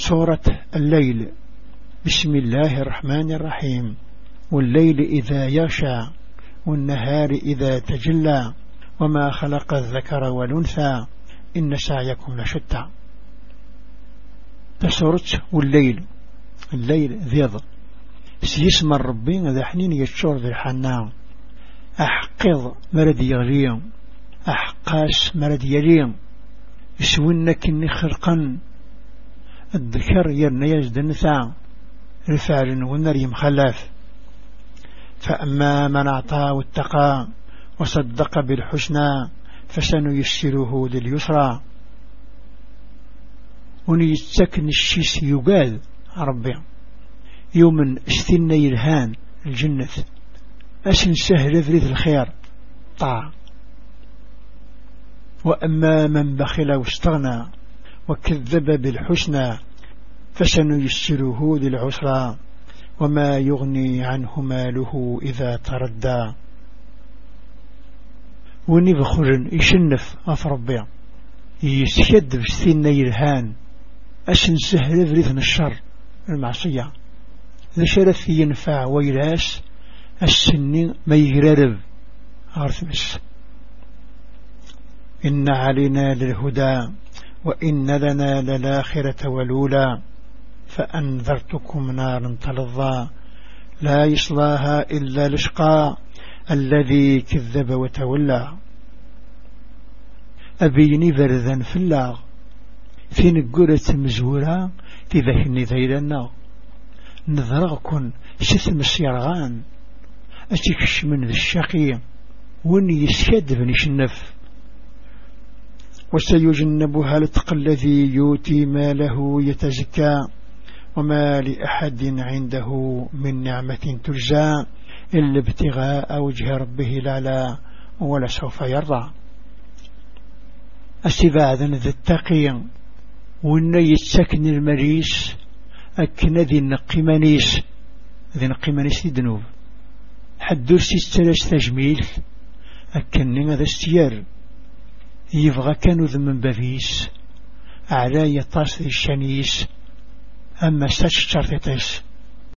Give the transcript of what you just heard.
سورة الليل. بسم الله الرحمن الرحيم. والليل إذا يغشى والنهار إذا تجلى وما خلق الذكر والأنثى إن سعيكم لشتى. تسورت والليل. الليل ذيض سيسمى الربي ذا حنين يتشور ذي الحنان أحقظ مرد يغليم. أحقاس مرد يليم. يسونك إني خرقا الذكر يرنا يزد النثى الفعل ونريم خلاف فأما من أعطى واتقى وصدق بالحسنى فسنيسره لليسرى. ونيتسكن الشيس يقال ربي يوم استنى يلهان الجنة. أسن سهل ذريث الخير طاع. وأما من بخل واستغنى وكذب بالحسنى فسنيسره للعسرى وما يغني عنه ماله إذا تردى. ونبخل يشنف أفربيا يسكد بستين يلهان أسن سهل بريثن الشر المعصية. ذا شرف ينفع ويلاس السن ما يقررب أرثمس إن علينا للهدى. وإن لنا للآخرة ولولا فأنذرتكم نارا تلظى لا يصلاها إلا لشقى الذي كذب وتولى. أبيني برذا في الله في نقولة مزورة في ذهني ذيلنا نظرغكن شثم السيرغان أتكش من الشقي ون يسكد بن شنف. وسيجنبها لتق الذي يؤتي ماله يتزكى وما لأحد عنده من نعمة ترجى إلا ابتغاء وجه ربه لا ولا سوف يرضى. أسباذا ذي التقي وإن يتسكن المريس أكن ذي النقمانيس ذي النقمانيس ذنوب حدو سيستلاش تجميل أكن ذا استيار يبغى كانوا ذمن بفيس أعلى يطاس ذي الشانيس أما ستشتر تطيس